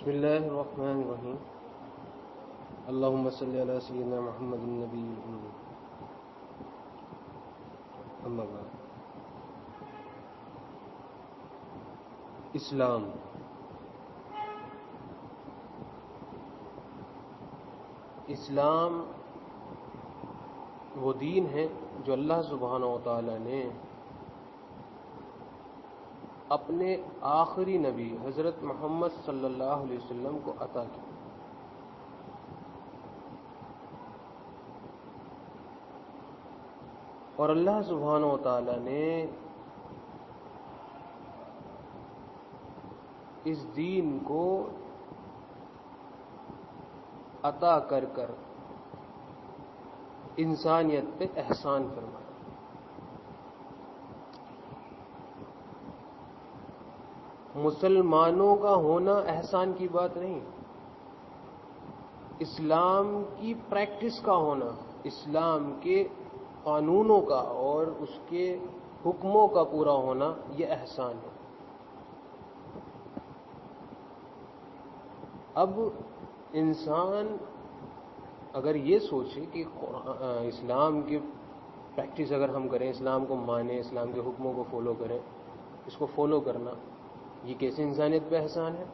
بسم الله الرحمن الرحيم. اللهم صل على سيدنا محمد النبي الأمي. أما بعد. اسلام اسلام وہ دین ہے جو اللہ سبحانہ و تعالی نے اپنے آخری نبی حضرت محمد صلی اللہ علیہ وسلم کو عطا کی اور اللہ سبحانہ و تعالی نے اس دین کو عطا کر کر انسانیت پہ احسان فرمایا۔ مسلمانوں کا ہونا احسان کی بات نہیں۔ اسلام کی پریکٹس کا ہونا، اسلام کے قانونوں کا اور اس کے حکموں کا پورا ہونا، یہ احسان ہے۔ اب انسان اگر یہ سوچے کہ اسلام کی پریکٹس اگر ہم کریں، اسلام کو مانیں، اسلام کے حکموں کو فالو کریں، اس کو فالو کرنا یہ کیسے انسانیت پہ احسان ہے؟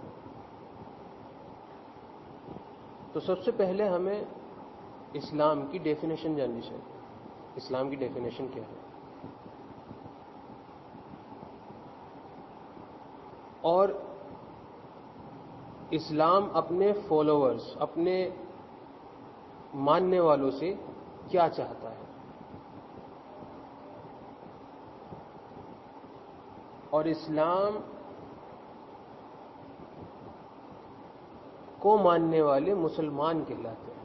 تو سب سے پہلے ہمیں اسلام کی ڈیفینیشن جاننی چاہیے۔ اسلام کی ڈیفینیشن کیا ہے؟ اور اسلام اپنے فالوورز اپنے ماننے والوں سے کیا چاہتا ہے؟ اور اسلام کو ماننے والے مسلمان کہلاتے ہیں۔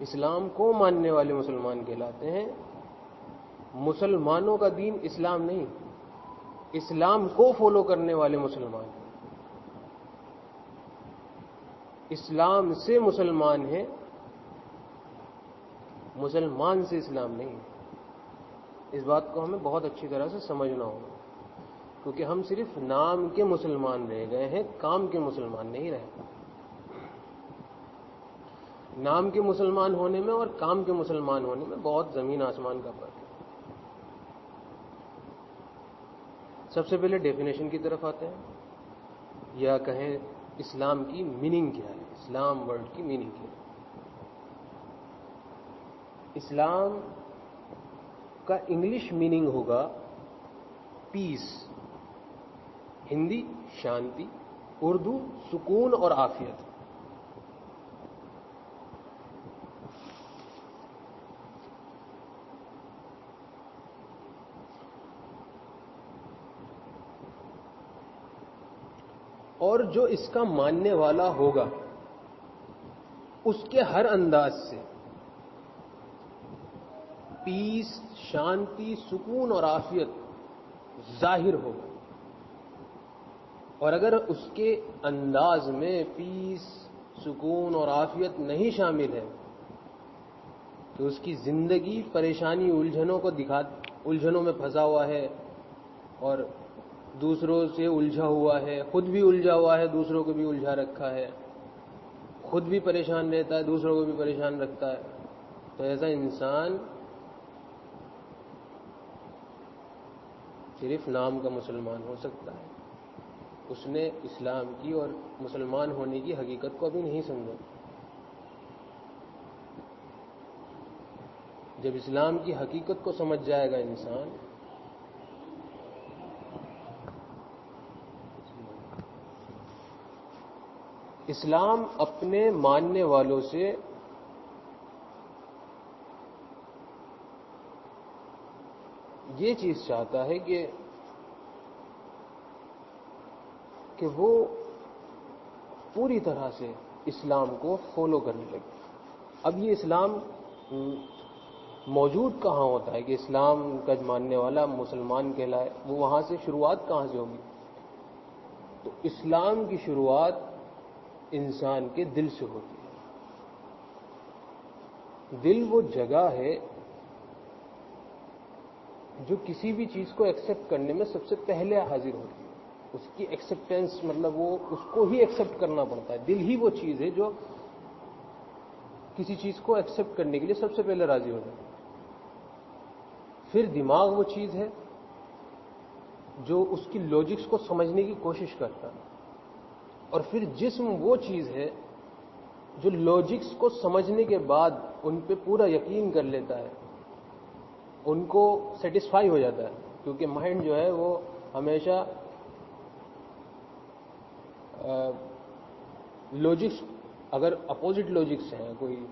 اسلام کو ماننے والے مسلمان کہلاتے ہیں۔ مسلمانوں کا دین اسلام نہیں۔ اسلام کو فالو کرنے والے مسلمان۔ ہیں اسلام سے مسلمان ہیں۔ مسلمان سے اسلام نہیں۔ اس بات کو ہمیں بہت اچھی طرح سے سمجھنا ہوگا۔ کیونکہ ہم صرف نام کے مسلمان رہ گئے ہیں، کام کے مسلمان نہیں رہے۔ نام کے مسلمان ہونے میں اور کام کے مسلمان ہونے میں بہت زمین آسمان کا فرق ہے۔ سب سے پہلے ڈیفینیشن کی طرف آتے ہیں۔ یا کہیں اسلام کی میننگ کیا ہے؟ اسلام ورڈ کی میننگ کیا ہے؟ اسلام کا انگلش میننگ ہوگا پیس ہندی، شانتی، اردو، سکون اور آفیت اور جو اس کا ماننے والا ہوگا، اس کے ہر انداز سے۔ پیس شانتی، سکون اور آفیت ظاہر ہوگا۔ اور اگر اس کے انداز میں پیس سکون اور آفیت نہیں شامل ہے، تو اس کی زندگی پریشانی الجھنوں کو دکھا، الجھنوں میں پھنسا ہوا ہے اور دوسروں سے الجھا ہوا ہے، خود بھی الجھا ہوا ہے، دوسروں کو بھی الجھا رکھا ہے۔ خود بھی پریشان رہتا ہے، دوسروں کو بھی پریشان رکھتا ہے۔ تو ایسا انسان صرف نام کا مسلمان ہو سکتا ہے۔ اس نے اسلام کی اور مسلمان ہونے کی حقیقت کو ابھی نہیں سمجھا۔ جب اسلام کی حقیقت کو سمجھ جائے گا انسان، اسلام اپنے ماننے والوں سے یہ چیز چاہتا ہے کہ کہ وہ پوری طرح سے اسلام کو فالو کرنے لگے۔ اب یہ اسلام موجود کہاں ہوتا ہے کہ اسلام کا ماننے والا مسلمان کہلائے؟ وہ وہاں سے شروعات کہاں سے ہوگی؟ تو اسلام کی شروعات انسان کے دل سے ہوتی ہے۔ دل وہ جگہ ہے جو کسی بھی چیز کو ایکسپٹ کرنے میں سب سے پہلے حاضر ہوتی ہے۔ اس کی ایکسپٹینس مطلب وہ اس کو ہی ایکسپٹ کرنا پڑتا ہے۔ دل ہی وہ چیز ہے جو کسی چیز کو ایکسپٹ کرنے کے لیے سب سے پہلے راضی ہو جائے۔ پھر دماغ وہ چیز ہے جو اس کی لاجکس کو سمجھنے کی کوشش کرتا ہے۔ اور پھر جسم وہ چیز ہے جو لاجکس کو سمجھنے کے بعد ان پہ پورا یقین کر لیتا ہے۔ ان کو سیٹسفائی ہو جاتا ہے۔ کیونکہ مائنڈ جو ہے وہ ہمیشہ لوجکس اگر اپوزٹ لوجکس ہیں، کوئی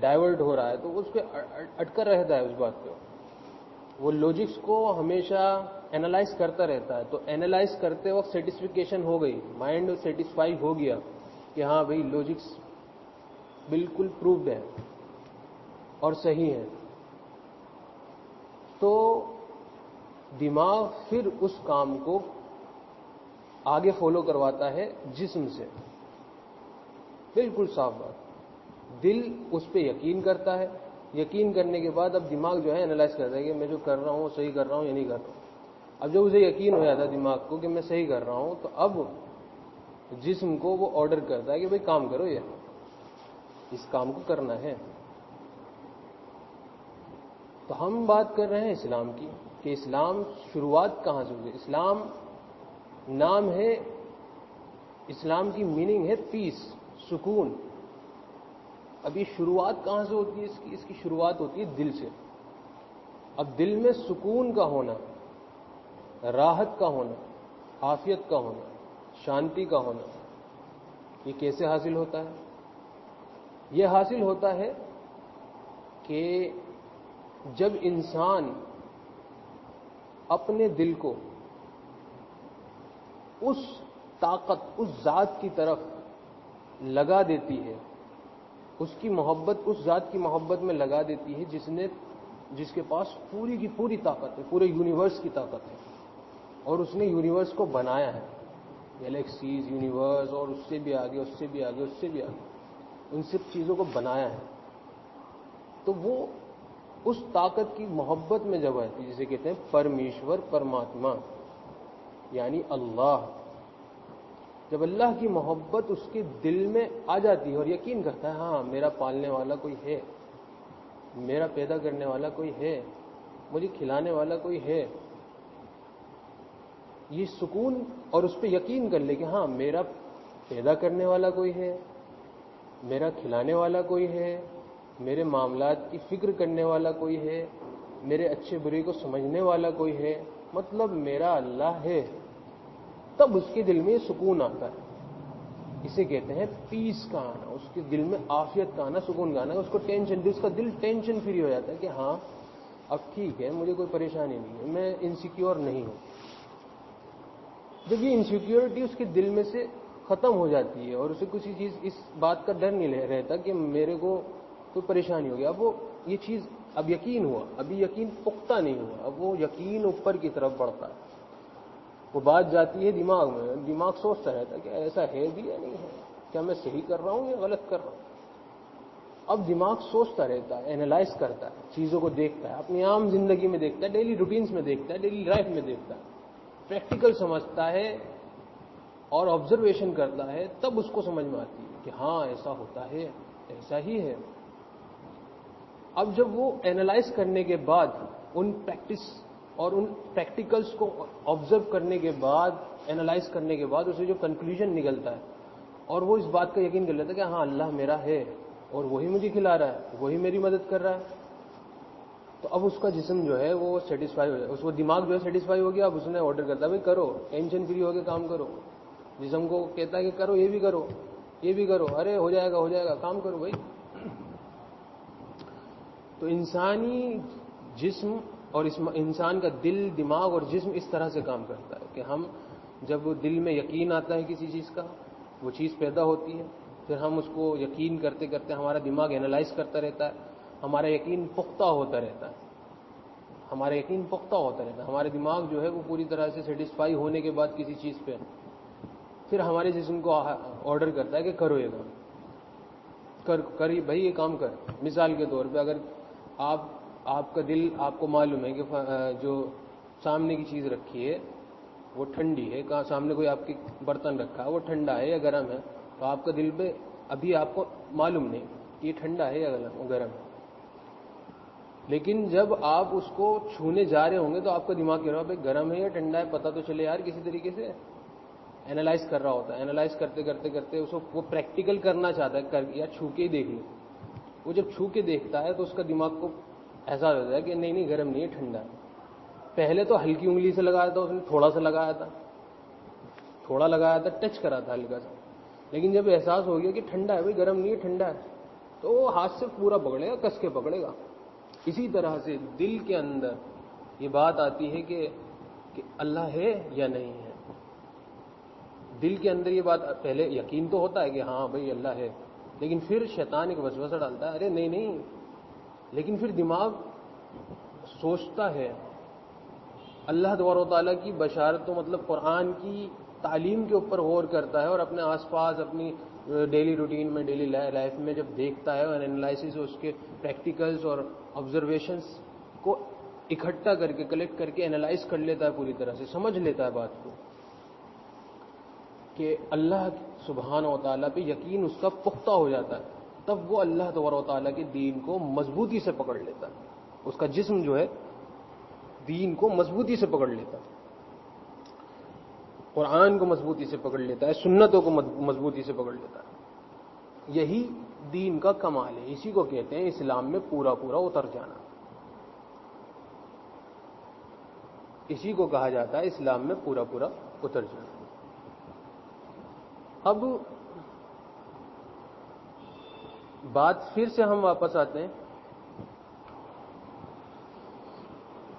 ڈائیورٹ ہو رہا ہے، تو اس پہ اٹکا رہتا ہے اس بات پہ۔ وہ لوجکس کو ہمیشہ اینالائز کرتا رہتا ہے۔ تو اینالائز کرتے وقت سیٹسفیکیشن ہو گئی۔ مائنڈ سیٹسفائی ہو گیا کہ ہاں بھائی لوجکس بالکل پروفڈ ہے اور صحیح ہے۔ تو دماغ پھر اس کام کو آگے فالو کرواتا ہے جسم سے۔ بالکل صاف بات۔ دل اس پہ یقین کرتا ہے۔ یقین کرنے کے بعد اب دماغ جو ہے انالائز کرتا ہے کہ میں جو کر رہا ہوں وہ صحیح کر رہا ہوں یا نہیں کر رہا ہوں۔ اب جب اسے یقین ہو جاتا ہے دماغ کو کہ میں صحیح کر رہا ہوں تو اب جسم کو وہ آرڈر کرتا ہے کہ بھائی کام کرو یہ۔ اس کام کو کرنا ہے۔ تو ہم بات کر رہے ہیں اسلام کی کہ اسلام شروعات کہاں سے ہوئی؟ اسلام نام ہے، اسلام کی میننگ ہے پیس سکون۔ اب یہ شروعات کہاں سے ہوتی ہے؟ اس کی اس کی شروعات ہوتی ہے دل سے۔ اب دل میں سکون کا ہونا، راحت کا ہونا، عافیت کا ہونا، شانتی کا ہونا، یہ کیسے حاصل ہوتا ہے؟ یہ حاصل ہوتا ہے کہ جب انسان اپنے دل کو اس طاقت، اس ذات کی طرف لگا دیتی ہے، اس کی محبت، اس ذات کی محبت میں لگا دیتی ہے، جس نے، جس کے پاس پوری کی پوری طاقت ہے، پورے یونیورس کی طاقت ہے، اور اس نے یونیورس کو بنایا ہے۔ گلیکسیز یونیورس اور اس سے بھی آگے، اس سے بھی آگے، اس سے بھی آگے۔ ان سب چیزوں کو بنایا ہے۔ تو وہ اس طاقت کی محبت میں جب آتی جسے کہتے ہیں پرمیشور، پرماتما۔ یعنی اللہ جب اللہ کی محبت اس کے دل میں آ جاتی ہے اور یقین کرتا ہے ہاں میرا پالنے والا کوئی ہے، میرا پیدا کرنے والا کوئی ہے، مجھے کھلانے والا کوئی ہے، یہ سکون اور اس پہ یقین کر لے کہ ہاں میرا پیدا کرنے والا کوئی ہے، میرا کھلانے والا کوئی ہے، میرے معاملات کی فکر کرنے والا کوئی ہے، میرے اچھے برے کو سمجھنے والا کوئی ہے مطلب میرا اللہ ہے۔ تب اس کے دل میں سکون آتا ہے۔ اسے کہتے ہیں پیس کا آنا، اس کے دل میں آفیت کا آنا، سکون کا آنا، اس کو ٹینشن اس کا دل ٹینشن فری ہو جاتا ہے کہ ہاں اب ٹھیک ہے، مجھے کوئی پریشانی نہیں ہے، میں انسیکیور نہیں ہوں۔ جب یہ انسیکیورٹی اس کے دل میں سے ختم ہو جاتی ہے اور اسے کسی چیز، اس بات کا ڈر نہیں رہتا کہ میرے کو کوئی پریشانی ہو گیا اب وہ یہ چیز، اب یقین ہوا، ابھی یقین پختہ نہیں ہوا، اب وہ یقین اوپر کی طرف بڑھتا ہے۔ وہ بات جاتی ہے دماغ میں، دماغ سوچتا رہتا ہے کہ ایسا ہے بھی یا نہیں ہے؟ کیا میں صحیح کر رہا ہوں یا غلط کر رہا ہوں؟ اب دماغ سوچتا رہتا ہے اینالائز کرتا ہے، چیزوں کو دیکھتا ہے، اپنی عام زندگی میں دیکھتا ہے ڈیلی روٹینس میں دیکھتا ہے ڈیلی لائف میں دیکھتا ہے پریکٹیکل سمجھتا ہے اور آبزرویشن کرتا ہے، تب اس کو سمجھ میں آتی ہے کہ ہاں ایسا ہوتا ہے، ایسا ہی ہے۔ اب جب وہ اینالائز کرنے کے بعد ان پریکٹس اور ان پریکٹیکلس کو آبزرو کرنے کے بعد اینالائز کرنے کے بعد اسے جو کنکلوژن نکلتا ہے، اور وہ اس بات کا یقین کر لیتا ہے کہ ہاں اللہ میرا ہے، اور وہی مجھے کھلا رہا ہے، وہی میری مدد کر رہا ہے۔ تو اب اس کا جسم جو ہے وہ سیٹسفائی ہو جائے، اس کو دماغ جو ہے سیٹسفائی ہو گیا، اب اس نے آرڈر کرتا ہے بھائی کرو ٹینشن فری ہو کے کام کرو۔ جسم کو کہتا ہے کہ کرو، یہ بھی کرو، یہ بھی کرو، ارے ہو جائے گا، ہو جائے گا، کام کرو بھائی۔ تو انسانی جسم اور اس انسان کا دل، دماغ اور جسم اس طرح سے کام کرتا ہے کہ ہم جب دل میں یقین آتا ہے کسی چیز کا، وہ چیز پیدا ہوتی ہے، پھر ہم اس کو یقین کرتے کرتے ہمارا دماغ اینالائز کرتا رہتا ہے، ہمارا یقین پختہ ہوتا رہتا ہے۔ ہمارا یقین پختہ ہوتا رہتا ہے۔ ہمارے دماغ جو ہے وہ پوری طرح سے سیٹسفائی ہونے کے بعد کسی چیز پہ۔ پھر ہمارے جسم کو آرڈر کرتا ہے کہ کرو یہ کام۔ کر کر بھائی یہ کام کر۔ مثال کے طور پہ اگر آپ آپ کا دل آپ کو معلوم ہے کہ جو سامنے کی چیز رکھی ہے، وہ ٹھنڈی ہے، کہاں سامنے کوئی آپ کی برتن رکھا ہے، وہ ٹھنڈا ہے یا گرم ہے، تو آپ کا دل پہ ابھی آپ کو معلوم نہیں کہ یہ ٹھنڈا ہے یا گرم ہے۔ لیکن جب آپ اس کو چھونے جا رہے ہوں گے تو آپ کا دماغ کہہ رہا بھائی گرم ہے یا ٹھنڈا ہے، پتہ تو چلے یار کسی طریقے سے۔ اینالائز کر رہا ہوتا ہے اینالائز کرتے کرتے کرتے اس کو وہ پریکٹیکل کرنا چاہتا ہے یا چھو کے ہی دیکھ لیں وہ جب چھو کے دیکھتا ہے تو اس کا دماغ کو احساس ہوتا ہے کہ نہیں نہیں، گرم نہیں ہے ٹھنڈا۔ ہے پہلے تو ہلکی انگلی سے لگایا تھا، اس نے تھوڑا سا لگایا تھا۔ تھوڑا لگایا تھا، ٹچ کرا تھا ہلکا سا۔ لیکن جب احساس ہو گیا کہ ٹھنڈا ہے، بھائی، گرم نہیں ہے ٹھنڈا ہے، تو وہ ہاتھ سے پورا پکڑے گا، کس کے پکڑے گا۔ اسی طرح سے دل کے اندر یہ بات آتی ہے کہ کہ اللہ ہے یا نہیں ہے۔ دل کے اندر یہ بات پہلے یقین تو ہوتا ہے کہ ہاں بھائی، اللہ ہے۔ لیکن پھر شیطان ایک وسوسہ ڈالتا ہے، ارے، نہیں نہیں لیکن پھر دماغ سوچتا ہے۔ اللہ دور و تعالیٰ کی بشارت تو مطلب قرآن کی تعلیم کے اوپر غور کرتا ہے اور اپنے آس پاس اپنی ڈیلی روٹین میں ڈیلی لائف میں جب دیکھتا ہے اور انالائسس اس کے پریکٹیکلز اور آبزرویشنس کو اکٹھا کر کے کلیکٹ کر کے انالائز کر لیتا ہے پوری طرح سے، سمجھ لیتا ہے بات کو کہ اللہ سبحانہ و تعالیٰ پہ یقین اس کا پختہ ہو جاتا ہے۔ تب وہ اللہ تبار و تعالیٰ کے دین کو مضبوطی سے پکڑ لیتا ہے۔ اس کا جسم جو ہے، دین کو مضبوطی سے پکڑ لیتا ہے۔ قرآن کو مضبوطی سے پکڑ لیتا ہے، سنتوں کو مضبوطی سے پکڑ لیتا ہے۔ یہی دین کا کمال ہے۔ اسی کو کہتے ہیں اسلام میں پورا پورا اتر جانا۔ اسی کو کہا جاتا ہے اسلام میں پورا پورا اتر جانا۔ اب بات پھر سے ہم واپس آتے ہیں۔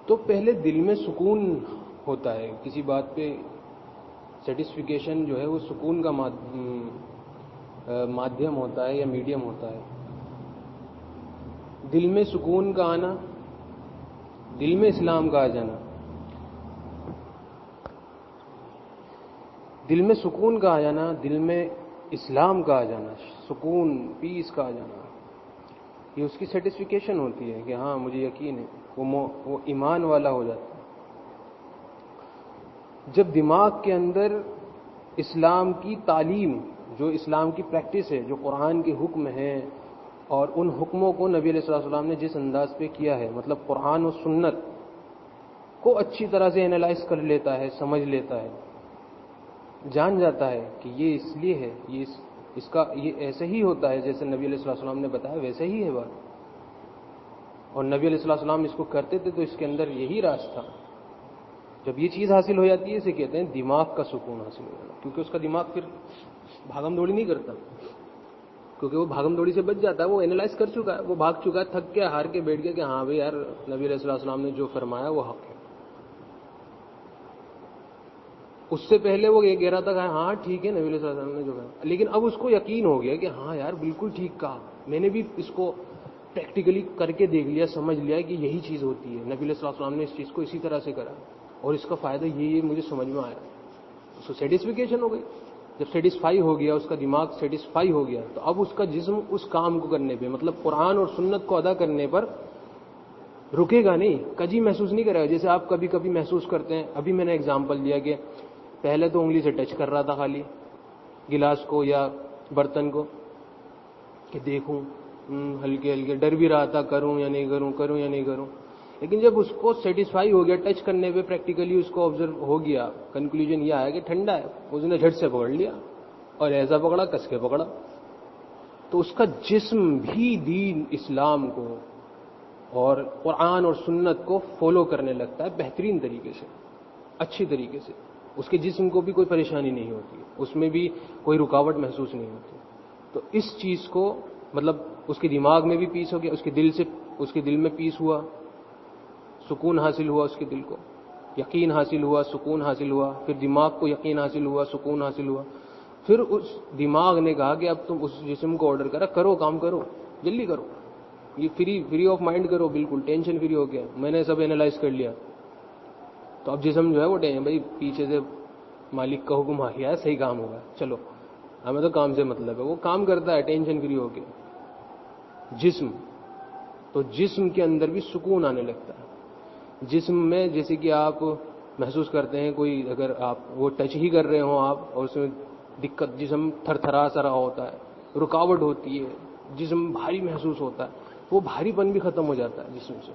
تو پہلے دل میں سکون ہوتا ہے، کسی بات پہ سیٹسفیکیشن جو ہے وہ سکون کا مادھیم ہوتا ہے یا میڈیم ہوتا ہے۔ دل میں سکون کا آنا، دل میں اسلام کا آ جانا۔ دل میں سکون کا آ جانا، دل میں اسلام کا آ جانا، سکون پیس کا آ جانا۔ یہ اس کی سیٹسفیکیشن ہوتی ہے کہ ہاں مجھے یقین ہے، وہ وہ ایمان والا ہو جاتا ہے۔ جب دماغ کے اندر اسلام کی تعلیم، جو اسلام کی پریکٹس ہے، جو قرآن کے حکم ہیں، اور ان حکموں کو نبی علیہ السلام السلام نے جس انداز پہ کیا ہے مطلب قرآن و سنت کو اچھی طرح سے انالائز کر لیتا ہے، سمجھ لیتا ہے جان جاتا ہے کہ یہ اس لیے ہے، یہ اس کا، یہ ایسے ہی ہوتا ہے جیسے نبی علیہ السلام نے بتایا، ویسے ہی ہے بات۔ اور نبی علیہ السلام اس کو کرتے تھے تو اس کے اندر یہی راز تھا۔ جب یہ چیز حاصل ہو جاتی ہے، اسے کہتے ہیں دماغ کا سکون حاصل ہو جانا۔ کیونکہ اس کا دماغ پھر بھاگم دوڑی نہیں کرتا۔ کیونکہ وہ بھاگم دوڑی سے بچ جاتا ہے، وہ اینالائز کر چکا ہے، وہ بھاگ چکا ہے، تھک کے ہار کے بیٹھ گیا کہ ہاں بھائی یار، نبی علیہ السلام نے جو فرمایا وہ حق ہے۔ اس سے پہلے وہ یہ کہہ رہا تھا کہ ہاں ٹھیک ہے، نبی علیہ السلام نے جو کہا۔ لیکن اب اس کو یقین ہو گیا کہ ہاں یار، بالکل ٹھیک کہا۔ میں نے بھی اس کو پریکٹیکلی کر کے دیکھ لیا، سمجھ لیا کہ یہی چیز ہوتی ہے۔ نبی علیہ السلام نے اس چیز کو اسی طرح سے کرا۔ اور اس کا فائدہ یہ مجھے سمجھ میں آیا۔ اس کو سیٹسفیکیشن ہو گئی۔ جب سیٹسفائی ہو گیا، اس کا دماغ سیٹسفائی ہو گیا، تو اب اس کا جسم اس کام کو کرنے پہ مطلب قرآن اور سنت کو ادا کرنے پر رکے گا نہیں۔ کجی محسوس نہیں کرے گا۔ جیسے آپ کبھی کبھی محسوس کرتے ہیں۔ ابھی میں نے اگزامپل دیا کہ پہلے تو انگلی سے ٹچ کر رہا تھا خالی، گلاس کو یا برتن کو، کہ دیکھوں ہلکے ہلکے ڈر بھی رہا تھا، کروں یا نہیں کروں کروں یا نہیں کروں۔ لیکن جب اس کو سیٹسفائی ہو گیا، ٹچ کرنے پہ پریکٹیکلی اس کو آبزرو ہو گیا کنکلوژ یہ آیا کہ ٹھنڈا ہے، اس نے جھٹ سے پکڑ لیا اور ایسا پکڑا، کس کے پکڑا؟ تو اس کا جسم بھی دین اسلام کو اور قرآن اور سنت کو فالو کرنے لگتا ہے، بہترین طریقے سے، اچھی طریقے سے۔ اس کے جسم کو بھی کوئی پریشانی نہیں ہوتی، اس میں بھی کوئی رکاوٹ محسوس نہیں ہوتی۔ تو اس چیز کو مطلب اس کے دماغ میں بھی پیس ہو گیا، اس کے دل سے، اس کے دل میں پیس ہوا، سکون حاصل ہوا اس کے دل کو۔ یقین حاصل ہوا، سکون حاصل ہوا، پھر دماغ کو یقین حاصل ہوا، سکون حاصل ہوا۔ پھر اس دماغ نے کہا کہ اب تم اس جسم کو آرڈر کرا، کرو، کام کرو، جلدی کرو۔ یہ فری فری آف مائنڈ کرو، بالکل ٹینشن فری ہو گیا۔ میں نے سب اینالائز کر لیا۔ تو اب جسم جو ہے وہ بھائی پیچھے سے مالک کا حکم آ گیا ہے، صحیح کام ہوگا۔ چلو، ہمیں تو کام سے مطلب ہے۔ وہ کام کرتا ہے ٹینشن فری ہو کے۔ جسم، تو جسم کے اندر بھی سکون آنے لگتا ہے۔ جسم میں جیسے کہ آپ محسوس کرتے ہیں، کوئی اگر آپ وہ ٹچ ہی کر رہے ہوں آپ اور اس میں دقت، جسم تھر تھرا سرا ہوتا ہے، رکاوٹ ہوتی ہے، جسم بھاری محسوس ہوتا ہے، وہ بھاری پن بھی ختم ہو جاتا ہے جسم سے۔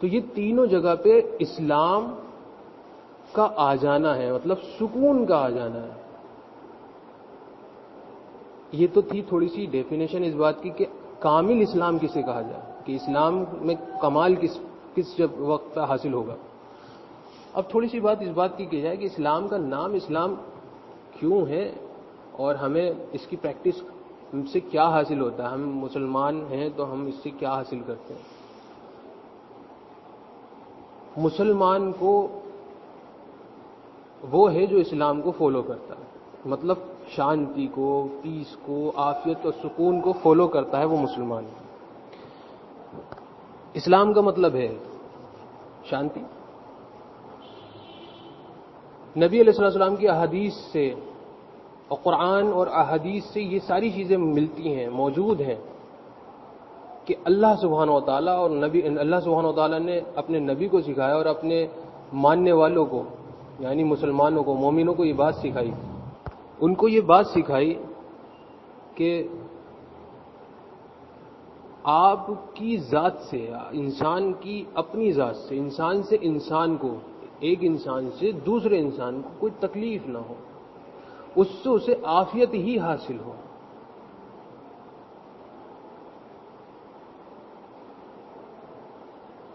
تو یہ تینوں جگہ پہ اسلام کا آ جانا ہے مطلب سکون کا آ جانا ہے۔ یہ تو تھی تھوڑی سی ڈیفینیشن اس بات کی کہ کامل اسلام کسے کہا جائے، کہ اسلام میں کمال کس کس وقت حاصل ہوگا۔ اب تھوڑی سی بات اس بات کی کی جائے کہ اسلام کا نام اسلام کیوں ہے اور ہمیں اس کی پریکٹس ہم سے کیا حاصل ہوتا ہے۔ ہم مسلمان ہیں تو ہم اس سے کیا حاصل کرتے ہیں؟ مسلمان کو وہ ہے جو اسلام کو فالو کرتا ہے۔ مطلب شانتی کو پیس کو آفیت اور سکون کو فالو کرتا ہے وہ مسلمان۔ اسلام کا مطلب ہے شانتی۔ نبی علیہ السلام کی احادیث سے اور قرآن اور احادیث سے یہ ساری چیزیں ملتی ہیں، موجود ہیں کہ اللہ سبحان و تعالیٰ اور نبی، اللہ سبحان و تعالیٰ نے اپنے نبی کو سکھایا اور اپنے ماننے والوں کو یعنی مسلمانوں کو، مومنوں کو یہ بات سکھائی۔ ان کو یہ بات سکھائی کہ آپ کی ذات سے، انسان کی اپنی ذات سے، انسان سے انسان کو، ایک انسان سے دوسرے انسان کو کوئی تکلیف نہ ہو، اس سے اسے آفیت ہی حاصل ہو۔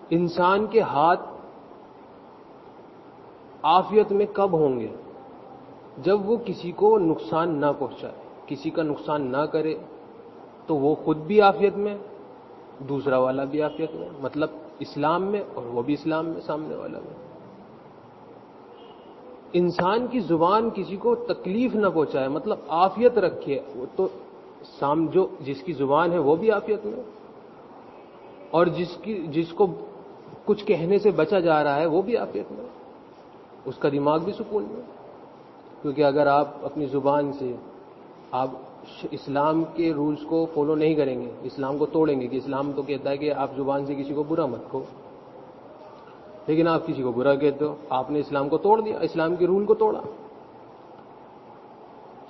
انسان کے ہاتھ آفیت میں کب ہوں گے؟ جب وہ کسی کو نقصان نہ پہنچائے، کسی کا نقصان نہ کرے، تو وہ خود بھی آفیت میں، دوسرا والا بھی آفیت میں مطلب اسلام میں اور وہ بھی اسلام میں، سامنے والا میں۔ انسان کی زبان کسی کو تکلیف نہ پہنچائے مطلب آفیت رکھے، وہ تو سام جو جس کی زبان ہے وہ بھی آفیت میں۔ اور جس کی، جس کو کچھ کہنے سے بچا جا رہا ہے، وہ بھی آفیت میں۔ اس کا دماغ بھی سکون میں کیونکہ اگر آپ اپنی زبان سے آپ اسلام کے رولز کو فالو نہیں کریں گے، اسلام کو توڑیں گے کہ اسلام تو کہتا ہے کہ آپ زبان سے کسی کو برا مت کہو۔ لیکن آپ کسی کو برا کہتے ہو، آپ نے اسلام کو توڑ دیا، اسلام کے رول کو توڑا۔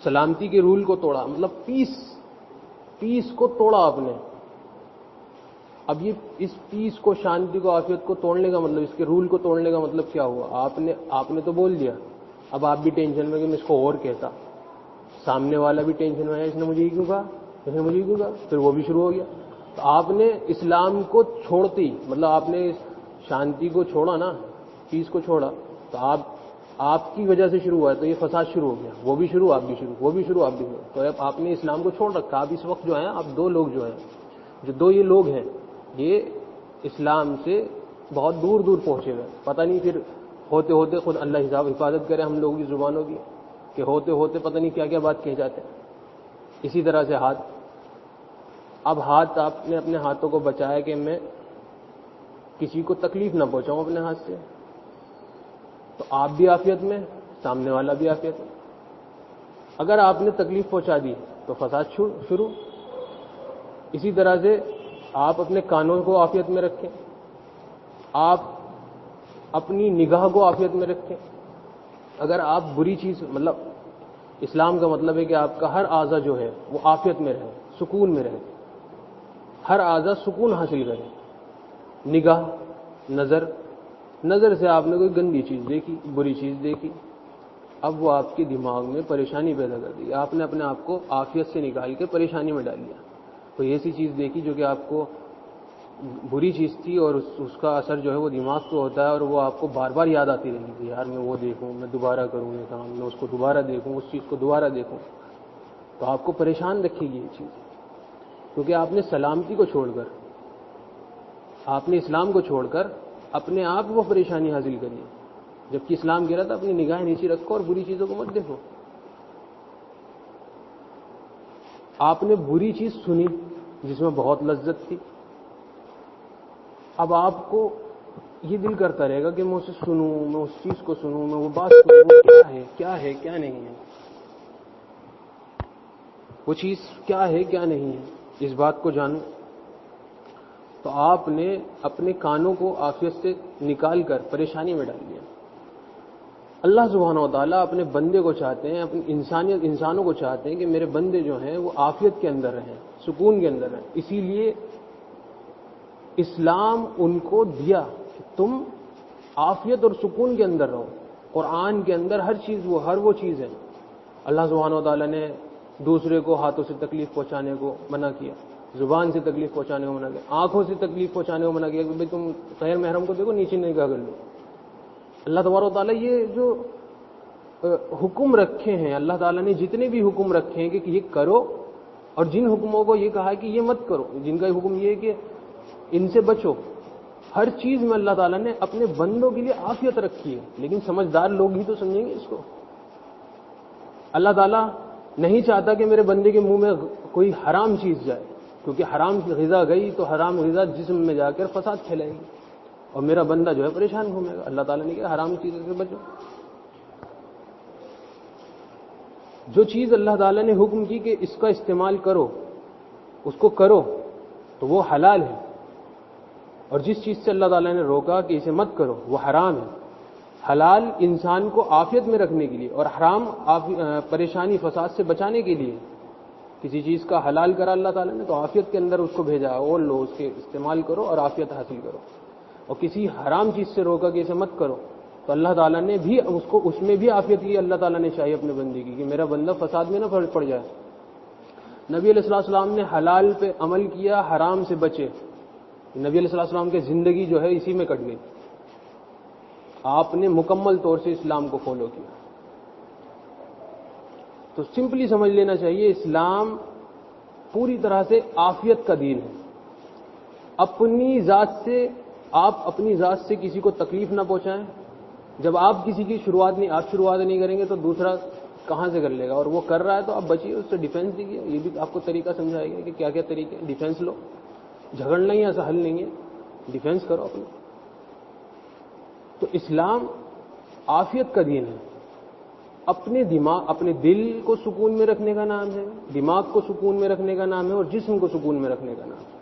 سلامتی کے رول کو توڑا مطلب پیس پیس کو توڑا آپ نے۔ اب یہ اس پیس کو شانتی کو آفیت کو توڑنے کا مطلب اس کے رول کو توڑنے کا مطلب کیا ہوا؟ آپ نے آپ نے تو بول دیا۔ اب آپ بھی ٹینشن میں کہ میں اس کو اور کہتا۔ سامنے والا بھی ٹینشن میں ہے، اس نے مجھے کیوں کہا؟ اس نے مجھے کیوں کہا؟ پھر وہ بھی شروع ہو گیا۔ تو آپ نے اسلام کو چھوڑتی مطلب آپ نے شانتی کو چھوڑا نا پیس کو چھوڑا، تو آپ آپ کی وجہ سے شروع ہوا ہے، تو یہ فساد شروع ہو گیا۔ وہ بھی شروع، آپ بھی شروع، وہ بھی شروع، آپ بھی شروع۔ تو اب آپ نے اسلام کو چھوڑ رکھا۔ اب اس وقت جو ہے آپ دو لوگ جو ہیں، جو دو یہ لوگ ہیں یہ اسلام سے بہت دور دور پہنچے ہوئے پتہ نہیں پھر ہوتے ہوتے خود اللہ حساب حفاظت کرے ہم لوگوں کی زبانوں کی کہ ہوتے ہوتے پتہ نہیں کیا کیا بات کہہ جاتے ہیں۔ اسی طرح سے ہاتھ۔ اب ہاتھ آپ نے اپنے ہاتھوں کو بچایا کہ میں کسی کو تکلیف نہ پہنچاؤں اپنے ہاتھ سے۔ تو آپ بھی آفیت میں، سامنے والا بھی آفیت میں۔ اگر آپ نے تکلیف پہنچا دی تو فساد شروع۔ اسی طرح سے آپ اپنے کانوں کو آفیت میں رکھیں۔ آپ اپنی نگاہ کو آفیت میں رکھیں۔ اگر آپ بری چیز مطلب اسلام کا مطلب ہے کہ آپ کا ہر اعضا جو ہے وہ آفیت میں رہے، سکون میں رہے۔ ہر اعضا سکون حاصل کرے۔ نگاہ، نظر نظر سے آپ نے کوئی گندی چیز دیکھی، بری چیز دیکھی، اب وہ آپ کے دماغ میں پریشانی پیدا کر دی۔ آپ نے اپنے آپ کو آفیت سے نکال کے پریشانی میں ڈال کوئی ایسی چیز دیکھی جو کہ آپ کو بری چیز تھی اور اس اس کا اثر جو ہے وہ دماغ پہ ہوتا ہے اور وہ آپ کو بار بار یاد آتی رہی تھی یار میں وہ دیکھوں، میں دوبارہ کروں یہ کام، میں اس کو دوبارہ دیکھوں، اس چیز کو دوبارہ دیکھوں۔ تو آپ کو پریشان رکھے گی یہ چیز۔ کیونکہ آپ نے سلامتی کو چھوڑ کر، آپ نے اسلام کو چھوڑ کر اپنے آپ وہ پریشانی حاصل کری جبکہ اسلام گرا تھا، اپنی نگاہ نیچے رکھو اور بری چیزوں کو مت دیکھو۔ آپ نے بری چیز سنی جس میں بہت لذت تھی۔ اب آپ کو یہ دل کرتا رہے گا کہ میں اسے سنوں، میں اس چیز کو سنوں، میں وہ بات سنوں، وہ کیا ہے کیا ہے، کیا نہیں ہے۔ وہ چیز کیا ہے، کیا نہیں ہے، اس بات کو جانوں تو آپ نے اپنے کانوں کو آفیت سے نکال کر پریشانی میں ڈال دیا۔ اللہ سبحانہ و تعالیٰ اپنے بندے کو چاہتے ہیں، اپنی انسانیت، انسانوں کو چاہتے ہیں کہ میرے بندے جو ہیں وہ آفیت کے اندر رہیں، سکون کے اندر رہیں۔ اسی لیے اسلام ان کو دیا کہ تم آفیت اور سکون کے اندر رہو۔ قرآن کے اندر ہر چیز وہ، ہر وہ چیز ہے۔ اللہ سبحانہ و تعالیٰ نے دوسرے کو ہاتھوں سے تکلیف پہنچانے کو منع کیا، زبان سے تکلیف پہنچانے کو منع کیا، آنکھوں سے تکلیف پہنچانے کو منع کیا کہ بھائی تم غیر محرم کو دیکھو، نیچے نہیں کر لو اللہ تبار تعالیٰ یہ جو حکم رکھے ہیں، اللہ تعالیٰ نے جتنے بھی حکم رکھے ہیں کہ یہ کرو، اور جن حکموں کو یہ کہا کہ یہ مت کرو، جن کا حکم یہ ہے کہ ان سے بچو، ہر چیز میں اللہ تعالیٰ نے اپنے بندوں کے لیے آفیت رکھی ہے، لیکن سمجھدار لوگ ہی تو سمجھیں گے اس کو۔ اللہ تعالیٰ نہیں چاہتا کہ میرے بندے کے منہ میں کوئی حرام چیز جائے، کیونکہ حرام کی غذا گئی تو حرام غذا جسم میں جا کر فساد پھیلائے گی۔ اور میرا بندہ جو ہے پریشان گھومے گا۔ اللہ تعالیٰ نے کہا، حرام چیزوں سے بچو۔ جو چیز اللہ تعالیٰ نے حکم کی کہ اس کا استعمال کرو، اس کو کرو، تو وہ حلال ہے۔ اور جس چیز سے اللہ تعالیٰ نے روکا کہ اسے مت کرو، وہ حرام ہے۔ حلال انسان کو آفیت میں رکھنے کے لیے اور حرام پریشانی، فساد سے بچانے کے لیے کسی چیز کا حلال کرا اللہ تعالیٰ نے، تو آفیت کے اندر اس کو بھیجا اور لو، اس کے استعمال کرو اور آفیت حاصل کرو۔ اور کسی حرام چیز سے روکا کہ اسے مت کرو۔ تو اللہ تعالیٰ نے بھی اس کو، اس میں بھی آفیت کی، اللہ تعالیٰ نے چاہیے اپنے بندی کی کہ میرا بندہ فساد میں نہ فرض پڑ جائے۔ نبی علیہ السلام السلام نے حلال پہ عمل کیا، حرام سے بچے۔ نبی علیہ السلام کی زندگی جو ہے اسی میں کٹ گئی۔ آپ نے مکمل طور سے اسلام کو فالو کیا۔ تو سمپلی سمجھ لینا چاہیے، اسلام پوری طرح سے آفیت کا دین ہے۔ اپنی ذات سے آپ اپنی ذات سے کسی کو تکلیف نہ پہنچائیں۔ جب آپ کسی کی شروعات نہیں، آپ شروعات نہیں کریں گے تو دوسرا کہاں سے کر لے گا؟ اور وہ کر رہا ہے تو آپ بچیے، اس سے ڈیفینس دیجیے یہ بھی آپ کو طریقہ سمجھائے گا کہ کیا کیا طریقے ڈیفینس لو۔ جھگڑنا ہی ایسا حل نہیں ہے۔ ڈیفینس کرو اپنا۔ تو اسلام آفیت کا دین ہے۔ اپنے دماغ، اپنے دل کو سکون میں رکھنے کا نام ہے۔ دماغ کو سکون میں رکھنے کا نام ہے اور جسم کو سکون میں رکھنے کا نام ہے۔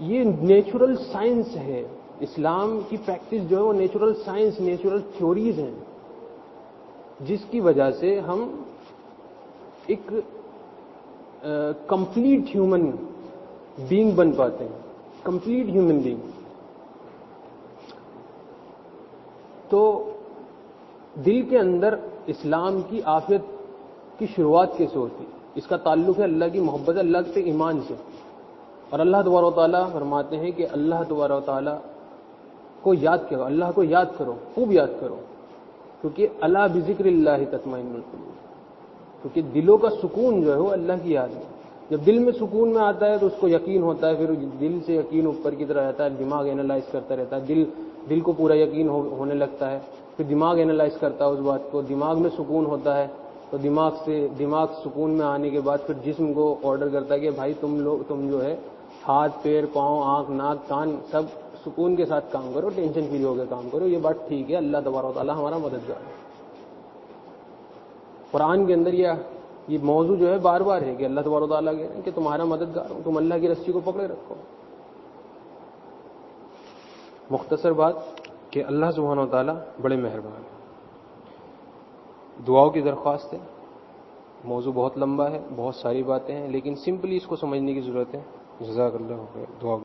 یہ نیچرل سائنس ہے۔ اسلام کی پریکٹس جو ہے وہ نیچرل سائنس، نیچرل تھیوریز ہیں۔ جس کی وجہ سے ہم ایک کمپلیٹ ہیومن بینگ بن پاتے ہیں۔ کمپلیٹ ہیومن بینگ تو دل کے اندر اسلام کی آفیت کی شروعات کیسے ہوتی؟ اس کا تعلق ہے اللہ کی محبت، اللہ کے ایمان سے۔ اور اللہ دوبار و تعالیٰ فرماتے ہیں کہ اللہ دوبارہ و تعالیٰ کو یاد کرو، اللہ کو یاد کرو، خوب یاد کرو، کیونکہ اللہ بذکر اللہ تطمئن القلوب، کیونکہ دلوں کا سکون جو ہے وہ اللہ کی یاد ہے۔ جب دل میں سکون میں آتا ہے تو اس کو یقین ہوتا ہے، پھر دل سے یقین اوپر کی طرح رہتا ہے، دماغ اینالائز کرتا رہتا ہے، دل دل کو پورا یقین ہونے لگتا ہے۔ پھر دماغ اینالائز کرتا ہے اس بات کو، دماغ میں سکون ہوتا ہے۔ تو دماغ سے، دماغ سکون میں آنے کے بعد پھر جسم کو آرڈر کرتا ہے کہ بھائی تم لوگ، تم جو ہے ہاتھ، پیر، پاؤں، آنکھ، ناک، کان، سب سکون کے ساتھ کام کرو، ٹینشن فری ہو کے کام کرو، یہ بات ٹھیک ہے، اللہ تبارک تعالیٰ ہمارا مددگار ہے۔ قرآن کے اندر یہ یہ موضوع جو ہے بار بار ہے کہ اللہ تبار تعالیٰ کہہ رہے ہیں کہ تمہارا مددگار ہوں تم اللہ کی رسی کو پکڑے رکھو۔ مختصر بات کہ اللہ سبحانہ و تعالیٰ بڑے مہربان ہیں۔ دعاؤں کی درخواست ہے۔ موضوع بہت لمبا ہے، بہت ساری باتیں ہیں، لیکن سمپلی اس کو سمجھنے کی ضرورت ہے۔ جزاک اللہ دعا